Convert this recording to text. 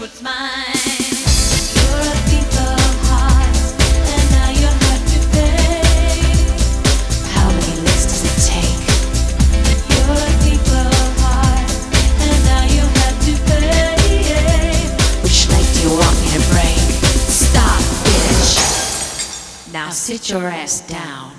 what's mine. You're a thief of hearts, and now you have to pay. How many licks does it take? You're a thief of hearts, and now you have to pay. Which leg do you want me to break? Stop, bitch. Now sit your ass down.